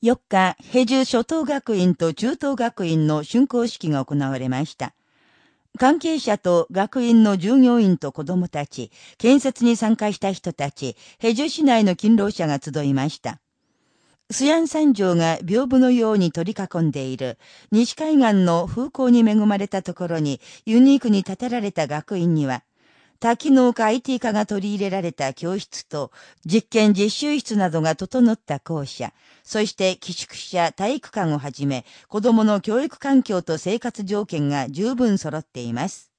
4日、ヘジュ初等学院と中等学院の竣工式が行われました。関係者と学院の従業員と子供たち、建設に参加した人たち、ヘジュ市内の勤労者が集いました。スヤン山城が屏風のように取り囲んでいる、西海岸の風光に恵まれたところにユニークに建てられた学院には、多機能化 IT 化が取り入れられた教室と、実験実習室などが整った校舎、そして寄宿舎、体育館をはじめ、子供の教育環境と生活条件が十分揃っています。